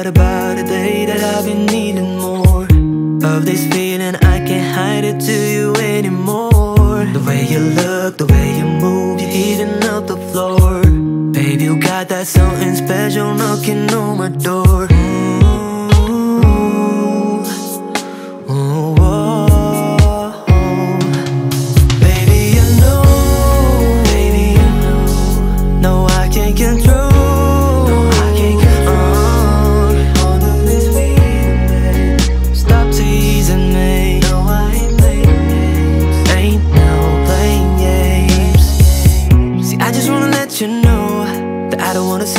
What about a day that I've been needing more. Of this feeling, I can't hide it to you anymore. The way you look, the way you move, you're eating up the floor. Baby, you got that something special knocking on my door.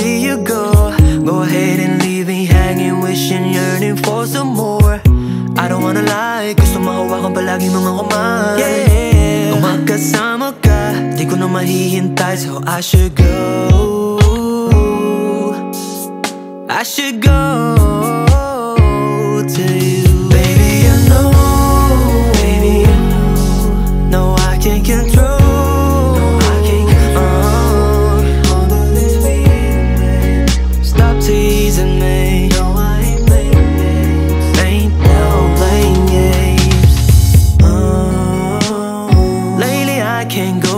see you go. Go ahead and leave me hanging Wishing, yearning for some more. I don't wanna lie Gusto mahawakan palagi mga kumain yeah. Kung magkasama ka Di ko na mahihintay So I should go. I should go. can't go